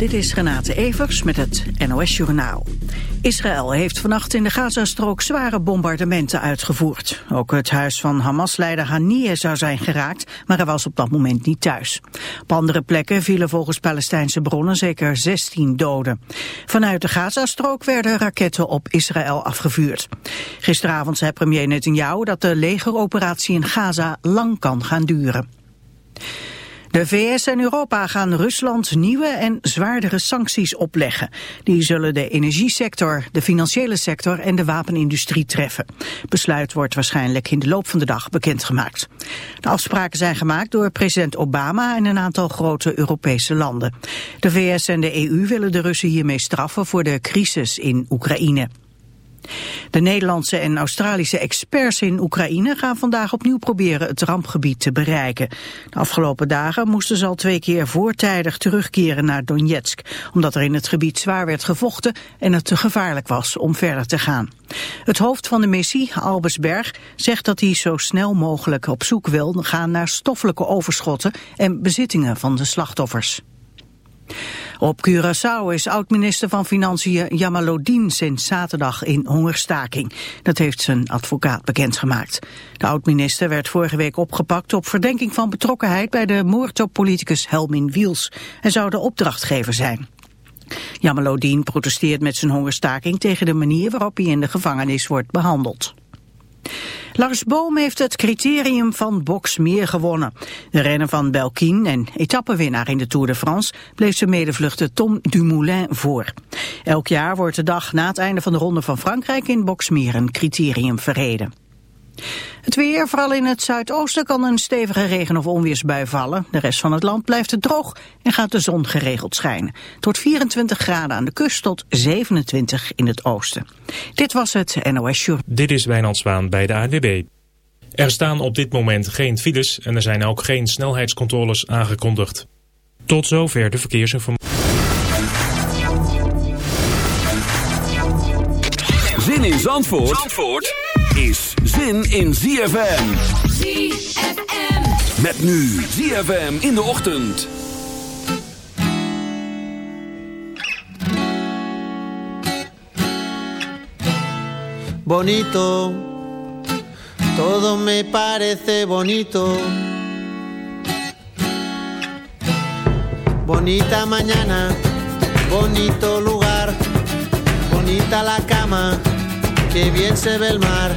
dit is Renate Evers met het NOS Journaal. Israël heeft vannacht in de Gazastrook zware bombardementen uitgevoerd. Ook het huis van Hamas-leider Haniyeh zou zijn geraakt, maar hij was op dat moment niet thuis. Op andere plekken vielen volgens Palestijnse bronnen zeker 16 doden. Vanuit de Gazastrook werden raketten op Israël afgevuurd. Gisteravond zei premier Netanyahu dat de legeroperatie in Gaza lang kan gaan duren. De VS en Europa gaan Rusland nieuwe en zwaardere sancties opleggen. Die zullen de energiesector, de financiële sector en de wapenindustrie treffen. Besluit wordt waarschijnlijk in de loop van de dag bekendgemaakt. De afspraken zijn gemaakt door president Obama en een aantal grote Europese landen. De VS en de EU willen de Russen hiermee straffen voor de crisis in Oekraïne. De Nederlandse en Australische experts in Oekraïne gaan vandaag opnieuw proberen het rampgebied te bereiken. De afgelopen dagen moesten ze al twee keer voortijdig terugkeren naar Donetsk, omdat er in het gebied zwaar werd gevochten en het te gevaarlijk was om verder te gaan. Het hoofd van de missie, Albers Berg, zegt dat hij zo snel mogelijk op zoek wil gaan naar stoffelijke overschotten en bezittingen van de slachtoffers. Op Curaçao is oud-minister van Financiën Jamalodin sinds zaterdag in hongerstaking. Dat heeft zijn advocaat bekendgemaakt. De oud-minister werd vorige week opgepakt op verdenking van betrokkenheid bij de moord op politicus Helmin Wiels. Hij zou de opdrachtgever zijn. Jamalodin protesteert met zijn hongerstaking tegen de manier waarop hij in de gevangenis wordt behandeld. Lars Boom heeft het criterium van Boxmeer gewonnen. De renner van Belkin en etappenwinnaar in de Tour de France bleef zijn medevluchter Tom Dumoulin voor. Elk jaar wordt de dag na het einde van de Ronde van Frankrijk in Boxmeer een criterium verreden. Het weer, vooral in het zuidoosten, kan een stevige regen- of onweersbui vallen. De rest van het land blijft het droog en gaat de zon geregeld schijnen. Tot 24 graden aan de kust tot 27 in het oosten. Dit was het NOS Show. Dit is Wijnand Zwaan bij de ADB. Er staan op dit moment geen files en er zijn ook geen snelheidscontroles aangekondigd. Tot zover de verkeersinformatie. Zin in Zandvoort? Zandvoort? Is zin in ZFM. ZFM. Met nu ZFM in de ochtend. Bonito, todo me parece bonito. Bonita mañana, bonito lugar, bonita la cama Qué bien se ve el mar,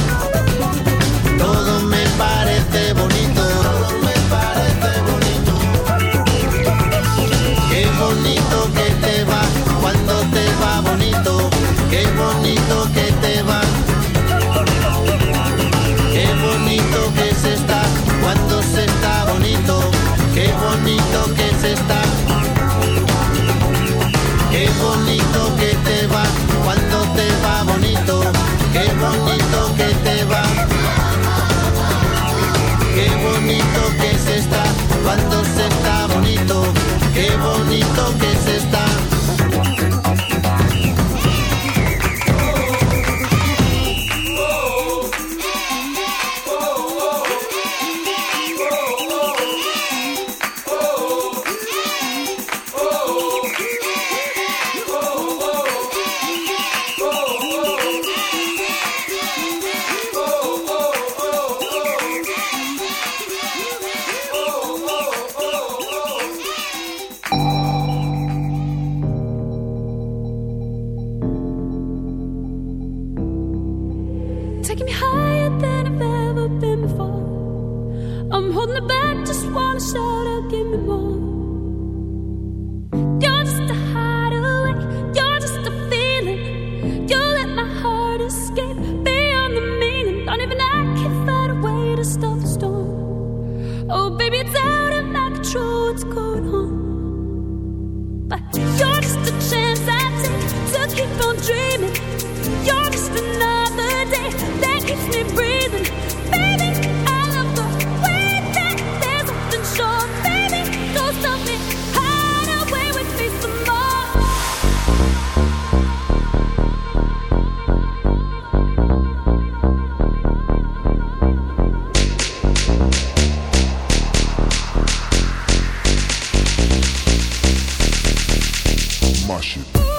passion.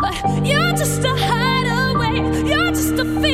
But You're just a hideaway. You're just a feeling.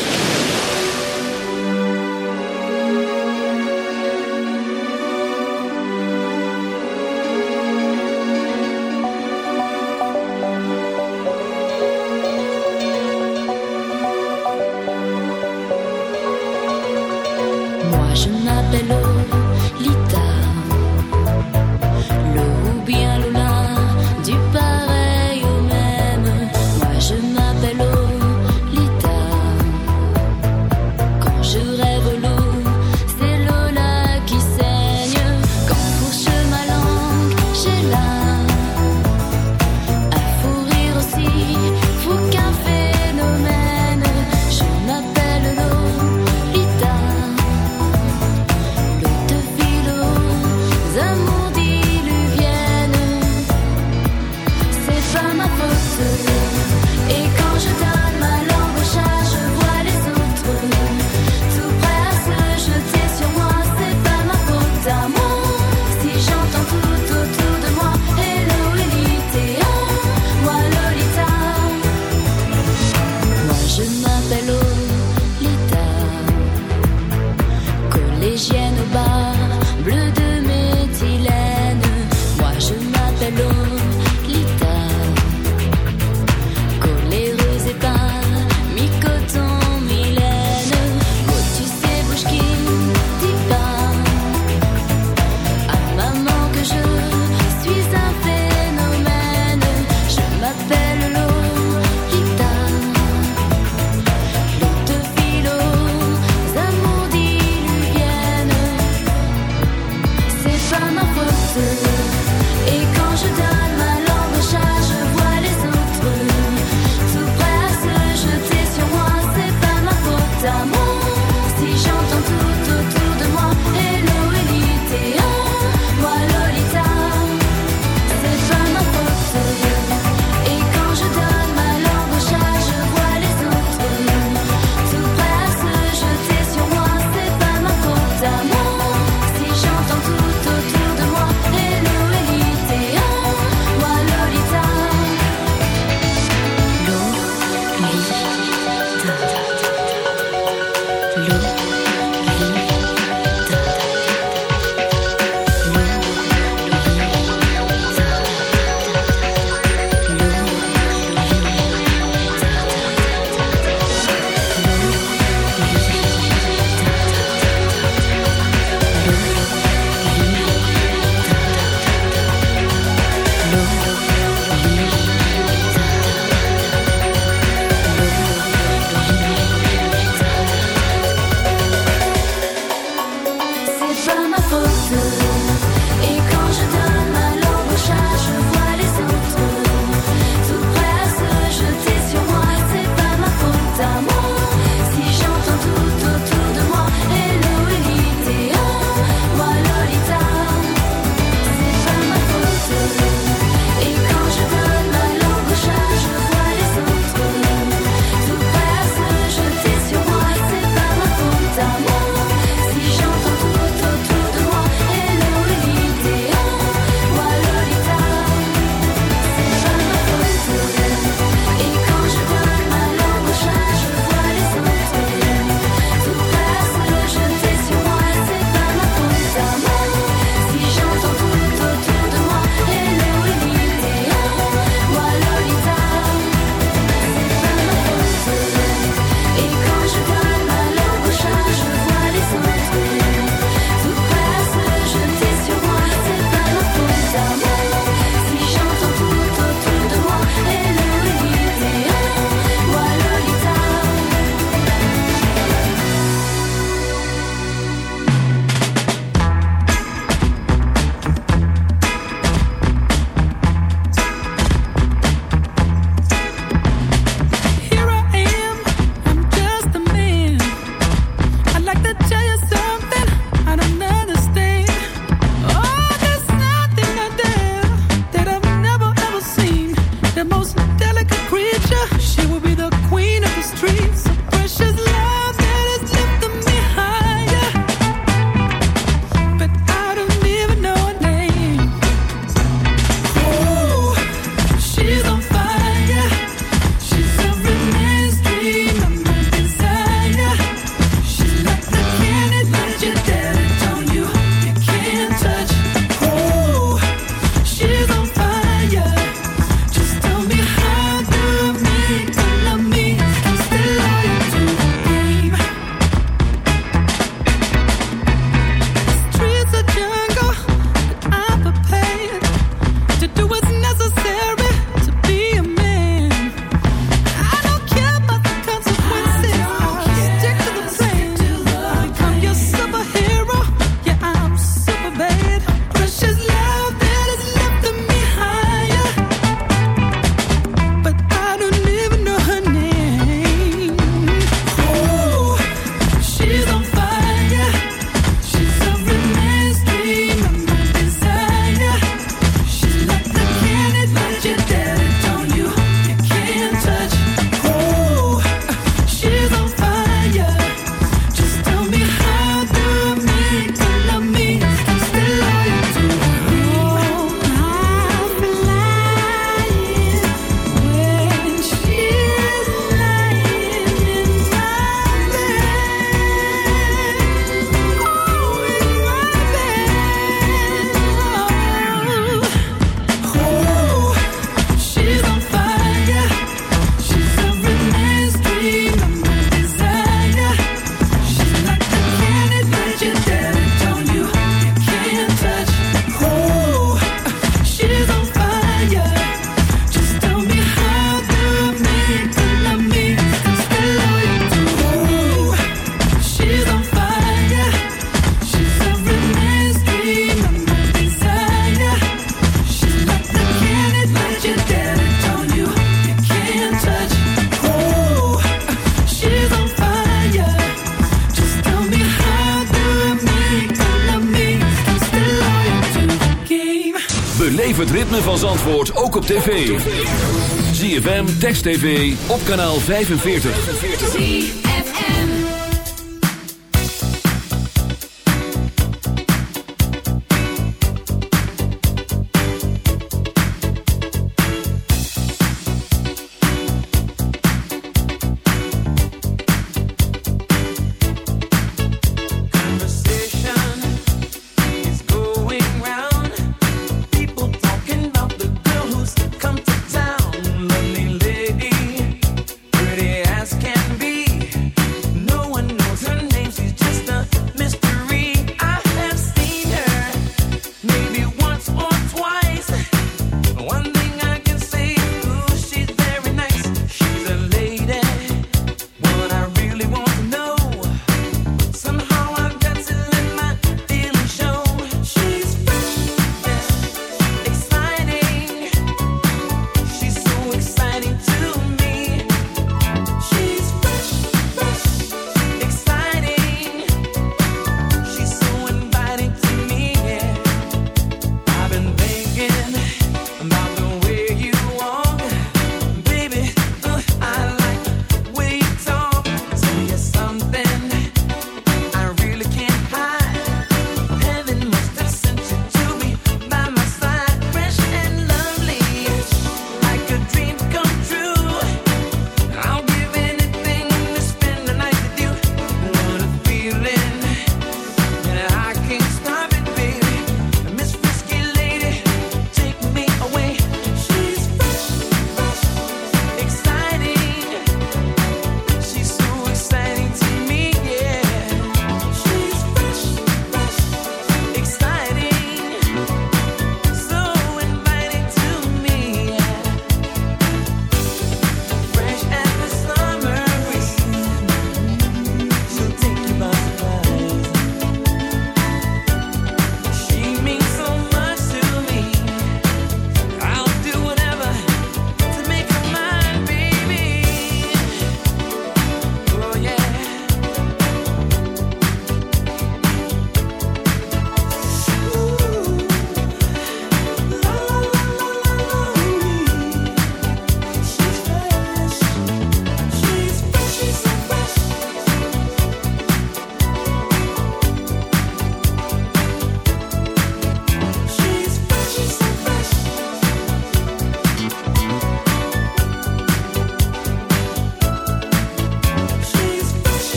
TV, op kanaal 45.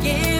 again.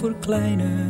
voor kleine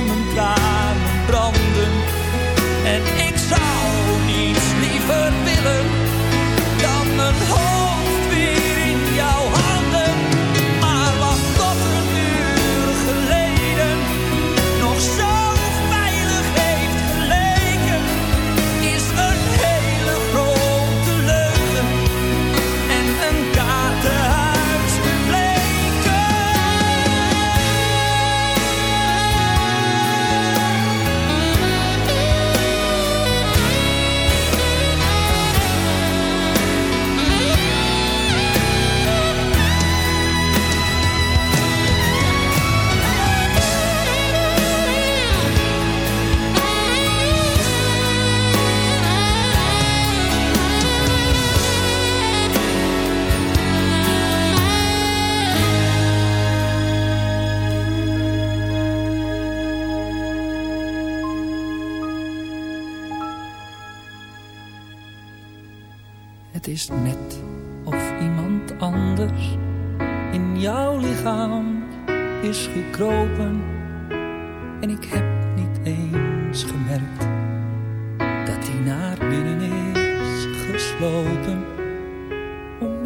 and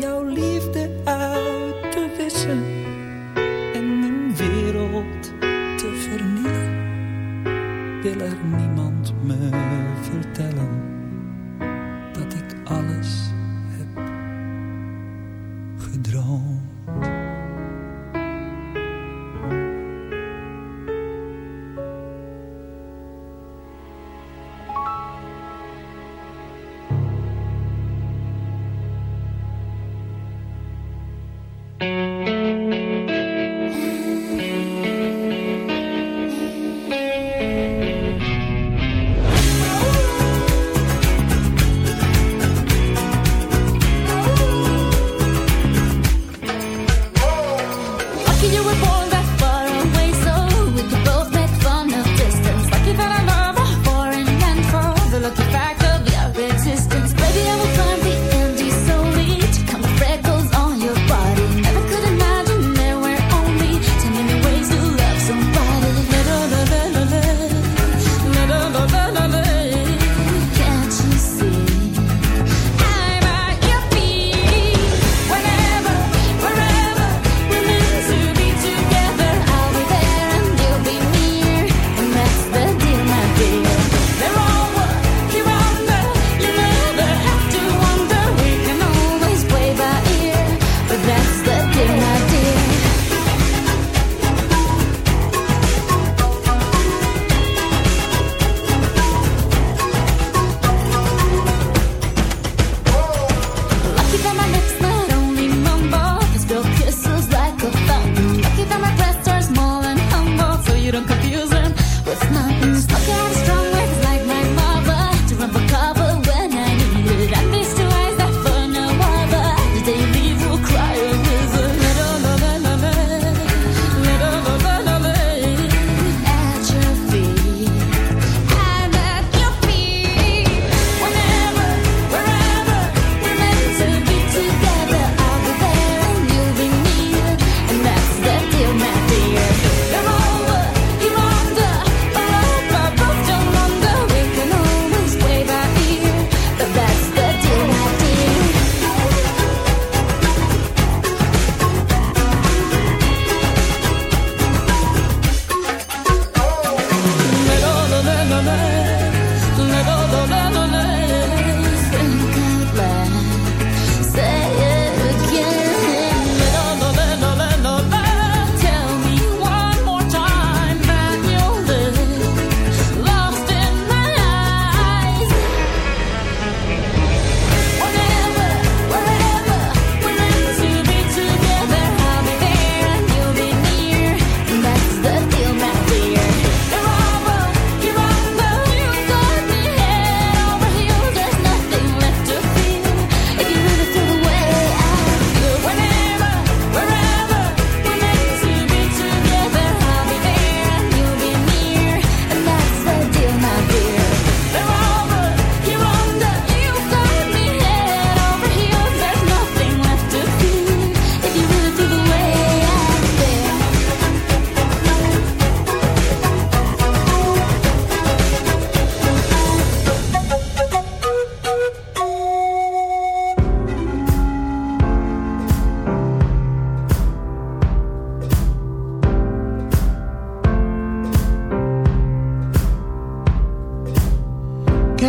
jouw liefde uit te wissen.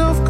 myself